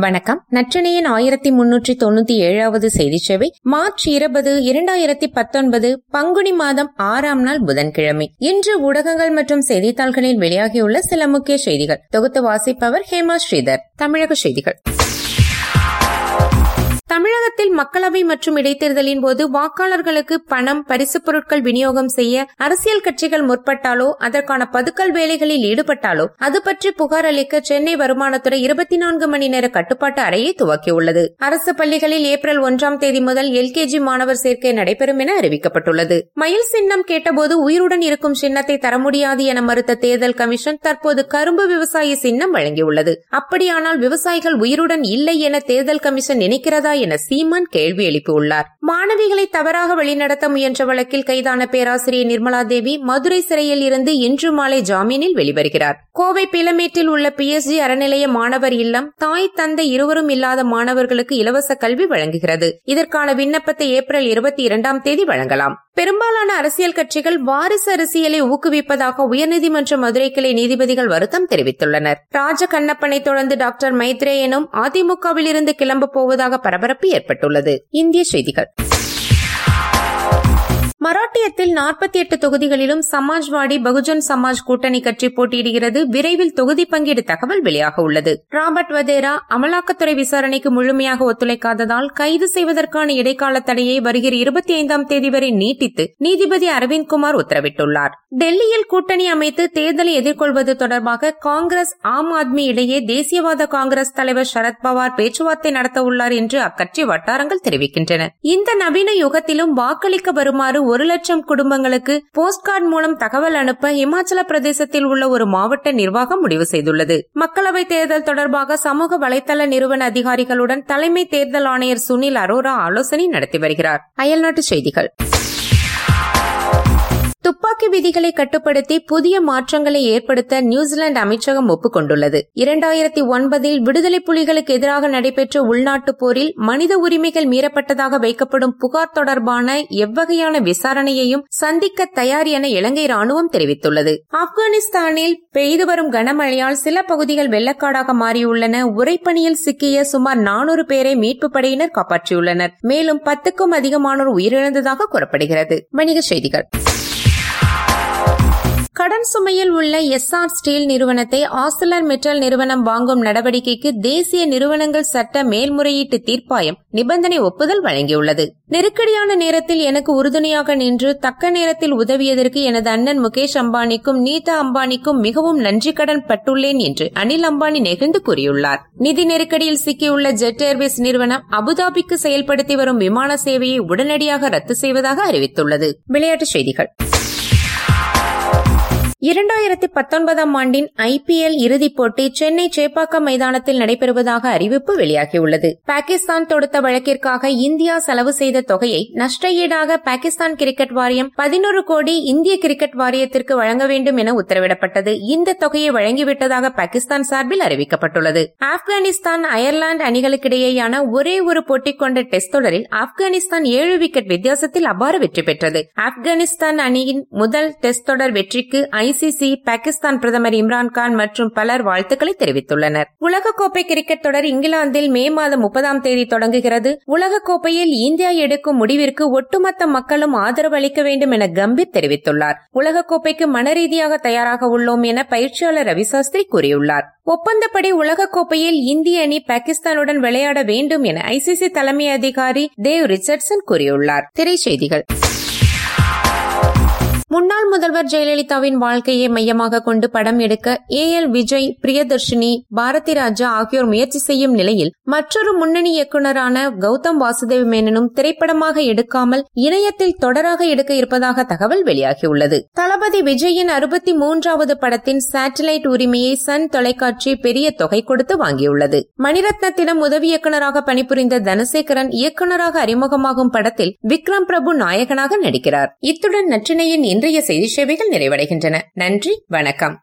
வணக்கம். நற்றினையின் ஆயிரத்தி முன்னூற்றி தொண்ணூத்தி ஏழாவது செய்தி சேவை மார்ச் இருபது இரண்டாயிரத்தி பத்தொன்பது பங்குனி மாதம் ஆறாம் நாள் புதன்கிழமை. இன்று ஊடகங்கள் மற்றும் செய்தித்தாள்களில் வெளியாகியுள்ள சில முக்கிய செய்திகள். தொகுத்து வாசிப்பவர் ஹேமா ஸ்ரீதர். தமிழக செய்திகள். தமிழகத்தில் மக்களவை மற்றும் இடைத்தேர்தலின் போது வாக்காளர்களுக்கு பணம் பரிசுப் பொருட்கள் விநியோகம் செய்ய அரசியல் கட்சிகள் முற்பட்டாலோ அதற்கான பதுக்கல் வேலைகளில் ஈடுபட்டாலோ அது பற்றி புகார் அளிக்க சென்னை வருமானத்துறை இருபத்தி நான்கு மணி நேர கட்டுப்பாட்டு அறையை துவக்கியுள்ளது. அரசு பள்ளிகளில் ஏப்ரல் ஒன்றாம் தேதி முதல் எல்கேஜி மாணவர் சேர்க்கை நடைபெறும் என அறிவிக்கப்பட்டுள்ளது. மயில் சின்னம் கேட்டபோது உயிருடன் இருக்கும் சின்னத்தை தர முடியாது என மறுத்த தேர்தல் கமிஷன் தற்போது கரும்பு விவசாய சின்னம் வழங்கியுள்ளது. அப்படியானால் விவசாயிகள் உயிருடன் இல்லை என தேர்தல் கமிஷன் நினைக்கிறதா என சீமான் கேள்வி எழுப்பியுள்ளார். மாணவிகளை தவறாக வழிநடத்த முயன்ற வழக்கில் கைதான பேராசிரியர் நிர்மலா தேவி மதுரை சிறையில் இருந்து இன்று மாலை ஜாமீனில் வெளிவருகிறார். கோவை பிலமேட்டில் உள்ள பி. எஸ். அறநிலைய மாணவர் இல்லம் தாய் தந்தை இருவரும் இல்லாத மாணவர்களுக்கு இலவச கல்வி வழங்குகிறது. இதற்கான விண்ணப்பத்தை ஏப்ரல் இருபத்தி இரண்டாம் தேதி வழங்கலாம். பெரும்பாலான அரசியல் கட்சிகள் வாரிசு அரசியலை ஊக்குவிப்பதாக உயர்நீதிமன்ற மதுரை கிளை நீதிபதிகள் வருத்தம் தெரிவித்துள்ளனர். ராஜ கண்ணப்பனை தொடர்ந்து டாக்டர் மைத்ரேயனும் அதிமுகவில் இருந்து கிளம்ப போவதாக பரபரப்பு ஏற்பட்டுள்ளது. இந்திய செய்திகள். மராட்டியத்தில் நாற்பத்தி எட்டு தொகுதிகளிலும் சமாஜ்வாடி பகுஜன் சமாஜ் கூட்டணி கட்சி போட்டியிடுகிறது. விரைவில் தொகுதி பங்கீடு தகவல் வெளியாக உள்ளது. ராபர்ட் வதேரா அமலாக்கத்துறை விசாரணைக்கு முழுமையாக ஒத்துழைக்காததால் கைது செய்வதற்கான இடைக்கால தடையை வருகிற இருபத்தி ஐந்தாம் தேதி வரை நீட்டித்து நீதிபதி அரவிந்த் குமார் உத்தரவிட்டுள்ளார். டெல்லியில் கூட்டணி அமைத்து தேர்தலை எதிர்கொள்வது தொடர்பாக காங்கிரஸ் ஆம் ஆத்மி இடையே தேசியவாத காங்கிரஸ் தலைவர் சரத்பவார் பேச்சுவார்த்தை நடத்த உள்ளார் என்று அக்கட்சி வட்டாரங்கள் தெரிவிக்கின்றன. இந்த நவீன யுகத்திலும் வாக்களிக்க வருமாறு ஒரு லட்சம் குடும்பங்களுக்கு போஸ்ட்கார்டு மூலம் தகவல் அனுப்ப இமாச்சல பிரதேசத்தில் உள்ள ஒரு மாவட்ட நிர்வாகம் முடிவு செய்துள்ளது. மக்களவை தேர்தல் தொடர்பாக சமூக வலைதள நிறுவன அதிகாரிகளுடன் தலைமை தேர்தல் ஆணையர் சுனில் அரோரா ஆலோசனை நடத்தி வருகிறார். அயல்நாட்டு செய்திகள். துப்பாக்கி விதிகளை கட்டுப்படுத்தி புதிய மாற்றங்களை ஏற்படுத்த நியூசிலாந்து அமைச்சகம் ஒப்புக்கொண்டுள்ளது. இரண்டாயிரத்தி ஒன்பதில் விடுதலை புலிகளுக்கு எதிராக நடைபெற்ற உள்நாட்டு போரில் மனித உரிமைகள் மீறப்பட்டதாக வைக்கப்படும் புகார் தொடர்பான எவ்வகையான விசாரணையையும் சந்திக்க தயார் என இலங்கை ராணுவம் தெரிவித்துள்ளது. ஆப்கானிஸ்தானில் பெய்து வரும் கனமழையால் சில பகுதிகள் வெள்ளக்காடாக மாறியுள்ளன. உரைப்பணியில் சிக்கிய சுமார் நானூறு பேரை மீட்பு படையினர் காப்பாற்றியுள்ளனர். மேலும் பத்துக்கும் அதிகமானோர் உயிரிழந்ததாக கூறப்படுகிறது. வணிகச் செய்திகள். கடன் சுமையில் உள்ள எஸ் ஆர் ஸ்டீல் நிறுவனத்தை ஆசலர் மெட்டல் நிறுவனம் வாங்கும் நடவடிக்கைக்கு தேசிய நிறுவனங்கள் சட்ட மேல்முறையீட்டு தீர்ப்பாயம் நிபந்தனை ஒப்புதல் வழங்கியுள்ளது. நெருக்கடியான நேரத்தில் எனக்கு உறுதுணையாக நின்று தக்க நேரத்தில் உதவியதற்கு எனது அண்ணன் முகேஷ் அம்பானிக்கும் நீதா அம்பானிக்கும் மிகவும் நன்றி கடன் பட்டுள்ளேன் என்று அனில் அம்பானி நெகிழ்ந்து கூறியுள்ளார். நிதி நெருக்கடியில் சிக்கியுள்ள ஜெட் ஏர்வேஸ் நிறுவனம் அபுதாபிக்கு செயல்படுத்தி வரும் விமான சேவையை உடனடியாக ரத்து செய்வதாக அறிவித்துள்ளது. விளையாட்டுச் செய்திகள். இரண்டாயிரத்தி பத்தொன்பதாம் ஆண்டின் ஐபிஎல் இறுதிப் போட்டி சென்னை சேப்பாக்கம் மைதானத்தில் நடைபெறுவதாக அறிவிப்பு வெளியாகியுள்ளது. பாகிஸ்தான் தொடுத்த வழக்கிற்காக இந்தியா செலவு செய்த தொகையை நஷ்ட ஈடாக பாகிஸ்தான் கிரிக்கெட் வாரியம் பதினோரு கோடி இந்திய கிரிக்கெட் வாரியத்திற்கு வழங்க வேண்டும் என உத்தரவிடப்பட்டது. இந்த தொகையை வழங்கிவிட்டதாக பாகிஸ்தான் சார்பில் அறிவிக்கப்பட்டுள்ளது. ஆப்கானிஸ்தான் அயர்லாந்து அணிகளுக்கிடையேயான ஒரே ஒரு போட்டி கொண்ட டெஸ்ட் தொடரில் ஆப்கானிஸ்தான் ஏழு விக்கெட் வித்தியாசத்தில் அபார வெற்றி பெற்றது. ஆப்கானிஸ்தான் அணியின் முதல் டெஸ்ட் தொடர் வெற்றிக்கு ஐசிசி பாகிஸ்தான் பிரதமர் இம்ரான்கான் மற்றும் பலர் வாழ்த்துக்களை தெரிவித்துள்ளனர். உலகக்கோப்பை கிரிக்கெட் தொடர் இங்கிலாந்தில் மே மாதம் முப்பதாம் தேதி தொடங்குகிறது. உலகக்கோப்பையில் இந்தியா எடுக்கும் முடிவிற்கு ஒட்டுமொத்த மக்களும் ஆதரவு அளிக்க வேண்டும் என கம்பீர் தெரிவித்துள்ளார். உலகக்கோப்பைக்கு மனரீதியாக தயாராக உள்ளோம் என பயிற்சியாளர் ரவிசாஸ்திரி கூறியுள்ளார். ஒப்பந்தப்படி உலகக்கோப்பையில் இந்திய அணி பாகிஸ்தானுடன் விளையாட வேண்டும் என ஐசிசி தலைமை அதிகாரி தேவ் ரிச்சர்ட்சன் கூறியுள்ளார். திரைச்செய்திகள். முன்னாள் முதல்வர் ஜெயலலிதாவின் வாழ்க்கையை மையமாக கொண்டு படம் எடுக்க ஏ எல் விஜய் பிரியதர்ஷினி பாரதி ராஜா ஆகியோர் முயற்சி செய்யும் நிலையில் மற்றொரு முன்னணி இயக்குநரான கௌதம் வாசுதேவ் மேனனும் திரைப்படமாக எடுக்காமல் இணையத்தில் தொடராக எடுக்க இருப்பதாக தகவல் வெளியாகியுள்ளது. தளபதி விஜயின் அறுபத்தி மூன்றாவது படத்தின் சேட்டலைட் உரிமையை சன் தொலைக்காட்சி பெரிய தொகை கொடுத்து வாங்கியுள்ளது. மணிரத்னத்திடம் உதவி இயக்குநராக பணிபுரிந்த தனசேகரன் இயக்குநராக அறிமுகமாகும் படத்தில் விக்ரம் பிரபு நாயகனாக நடிக்கிறார். இத்துடன் நற்றினையின் இன்றைய செய்தி சேவைகள் நிறைவடைகின்றன. நன்றி வணக்கம்.